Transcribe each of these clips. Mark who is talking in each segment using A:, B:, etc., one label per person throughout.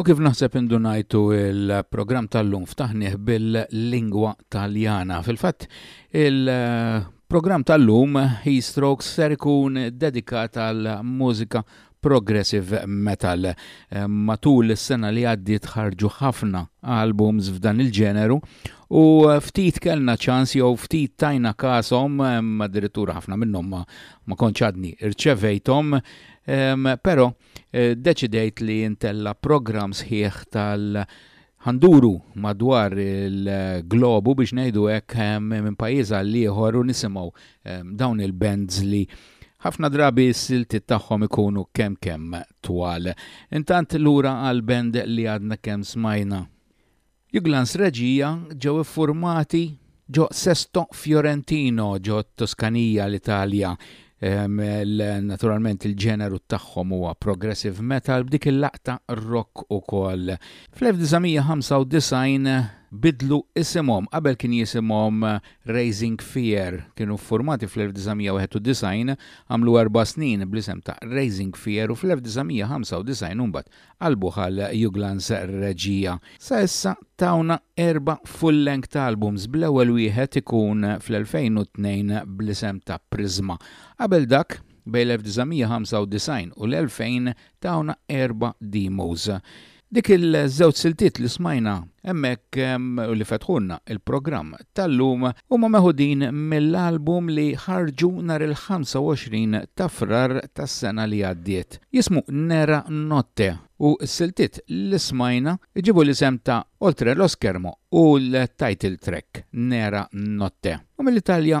A: U kif naħseb indunajtu il-programm tal-lum ftaħnieh bil-lingwa taljana. Fil-fatt, il-programm tal-lum He Strokes ser ikun dedikat għal mużika progressive metal. Eh, matul is-sena li għaddiet ħarġu ħafna albums f'dan il-ġeneru u ftit kellna ċans jew ftit tajna kasom eh, addirittura ħafna minnhom ma Ma kontx għadni rċevejthom, però deċidejt li ntella' programm sħiħ tal ħanduru madwar il-globu biex ngħidu hekk minn pajjiż għal ieħor u nisimgħu dawn il-bands li ħafna drabi s-siltiet tagħhom ikunu kemm kemm twal. Intant lura għall-band li għadna kemm smajna. Juglans Regia ġew iffurmati ġo Sesto Fiorentino ġo Tuskanija l-Italja. Naturalment il-ġeneru tagħhom huwa progressive metal b'dik il-laqta rock ukoll. Fl-1995 bidlu isimhom, qabel kien jisimhom Raising Fear. Kienu ffurmati fl-1991, għamlu erba' snin bl-isem ta' Raising Fear u fl-1995 imbagħad Qalbu għal Juglans Reġġija. Sa issa tawna erba' full-length albums bl-ewwel wieħed ikun fl-2002 bl-isem ta' Prisma. Qabel dak, bejn l-1995 u l-2000 tawna erba' demos. Dik il-żewġ siltiet li smajna hemmhekk u li fetħulna l-programm tal-lum huma meħudin mill-album li ħarġu nhar il-25 ta' Frar tas-sena li għaddiet. Jismu Nera Notte u s-siltiet li smajna jġibu l-isem ta' Oltre lo schermo u l-title track Nera Notte. U mill-Italja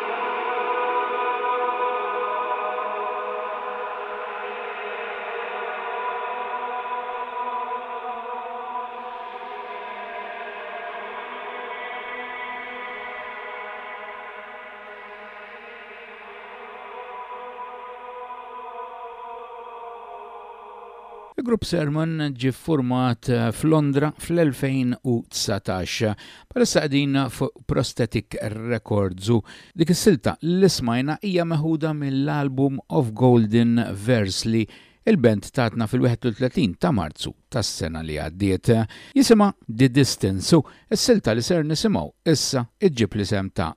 A: Il-grupp Sermon ġie ffurmat eh, f'Londra fl-2019. Bħalissa qegħdin fuq Prosthetic Records u dik is-silta li smajna hija meħuda mill-album Of Golden Verse li l-band tatna fil-31 ta' Marzu tas-sena li għaddiet. Jisimha The Distance u s-silta li ser nisimgħu issa ġġib l-isem ta'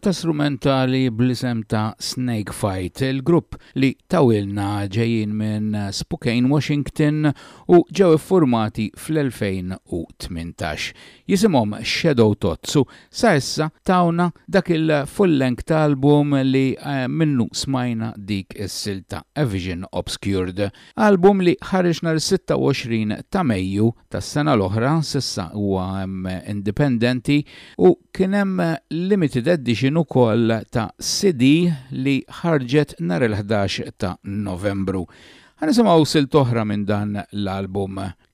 B: silta strumentali bl-isem ta' Snake Fight, il-grupp li tawilna ġejjin minn Spokane, Washington u ġew formati fl-2018. Jisimhom Shadow Totsu Sa issa tawna dak il-full-length ta' album li minnu smajna dik is-silta, A Vision Obscured. Album li ħareġ nhar is-26 ta' Mejju tas-sena l-oħra, s'issa huwa indipendenti u kien hemm limited edition ukoll ta' CD li ħarġet nhar il-ħdax ta' Novembru. Ħa nisimgħu silta oħra minn dan l-album,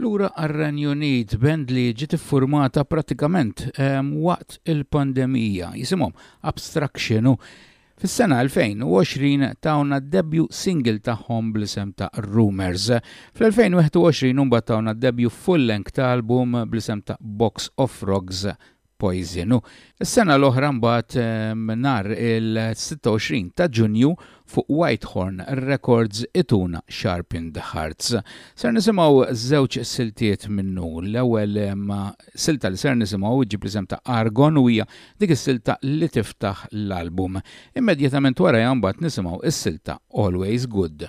B: Lura
C: għar-Renju Unit, band li ġiet iffurmata pratikament ehm, waqt il-pandemija, jisimhom Abstraction Fis-sena 2020 tawna debju single tagħhom bl-isem ta' Rumors. Fl-2021 imbagħad tawna debju full-length album bl-isem ta' Box of Frogs Poison u, s-sena l-oħra mbagħad, nhar il-26 ta' Ġunju fuq Whitehorn Records ituna Sharpened Hearts. Ser nisimgħu żewġ siltiet minnu. L-ewwel silta li ser nisimgħu ġġib l-isem ta' Argon u hija dik is-silta li tiftaħ l-album. Immedjatament warajha mbagħad nisimgħu s-silta Always Good.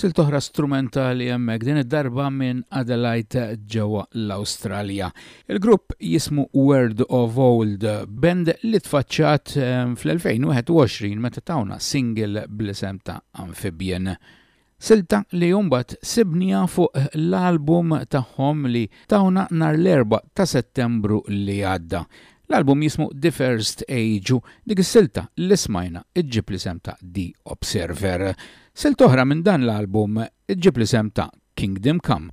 D: silt
A: oħra strumentali hemmhekk din id-darba minn Adelaide ġewwa l-Awstralja. Il-grupp jismu Word of Old, band li tfaċċat ehm, fl-2021 meta tawna single bl-isem ta' Amphibian. Silta li mbagħad sibniha fuq l-album tagħhom li tawna nhar l-Erbgħa ta' Settembru li għadda. L-album jismu The First Age u dik is-silta li smajna ġġib l-isem ta' The Observer. Silta oħra minn dan l-album ġġib l-isem ta' Kingdom Come.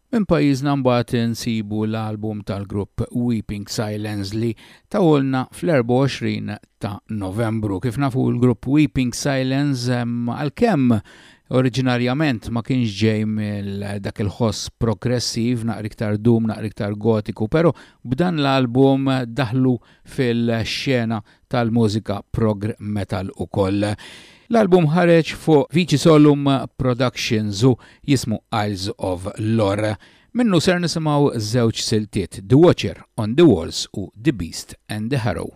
E: Minn pajjiżna mbagħad insibu l-album tal-grupp Weeping Silence li tawolna fl-24 ta' Novembru. Kif nafu l-grupp Weeping Silence għalkemm oriġinarjament ma kienx ġej mill dak il-ħoss progressiv naqra iktar doom naqra iktar gotiku, però b'dan l-album daħlu fil-xena tal-mużika prog metal ukoll. L-album ħareġ fuq Vici Solum Productions u jismu Isles of Lor. Minnu ser nisimgħu żewġ siltiet The Watcher on the Walls u The Beast and the Harrow.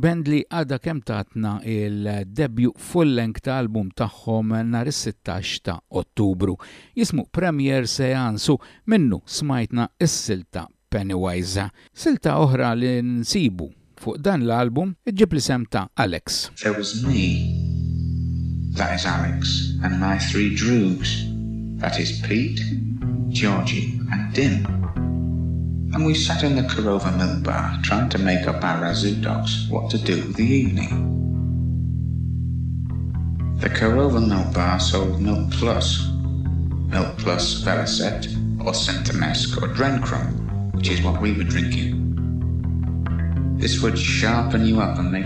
A: Band li għadha kemm tatna il-debut full-length ta' album tagħhom nhar is-sittax ta' Ottubru. Jismu Premiere Seance u minnu smajtna s-silta Pennywise. Silta oħra li nsibu fuq dan l-album ġġib l-isem ta' Alex.
F: There was me, that is Alex, and my three droogs. That is Pete, Georgie, and Dim. and we sat in the Kurova Mill Bar trying to make up our Razoo dogs what to do with the evening. The Kurova Mill Bar sold Milk Plus, Milk Plus Velocet, or Centimesk, or Drencrum, which is what we were drinking. This would sharpen you up and make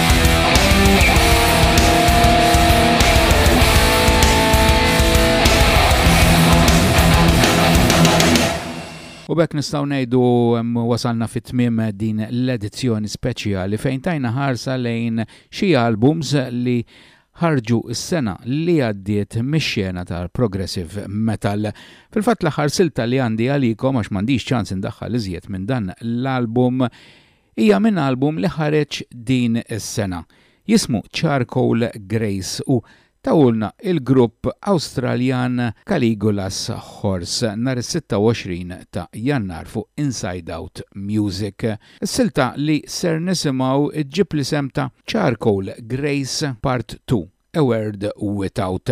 A: U bekk nistaw nejdu wasalna fit tmim din l-edizzjoni speċjali fejn tajna ħarsa lejn xi albums li ħarġu s-sena li għaddiet mix-xena tal-progressive metal. Fil-fatt l-aħħar silta li għandi għalikom għax m'għandix ċans indaħħal iżjed minn dan l-album Hija minn album li ħareġ din is-sena, jismu Charcoal Grace u tawulna il-grupp Awstraljan Caligula's Horse nhar is-26 ta' Jannar fuq Inside Out Music. Is-silta li ser nisimgħu ġġib l-isem ta' Charcoal Grace Part Two, A
G: World Without.